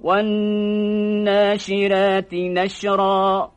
والناشرات نشرا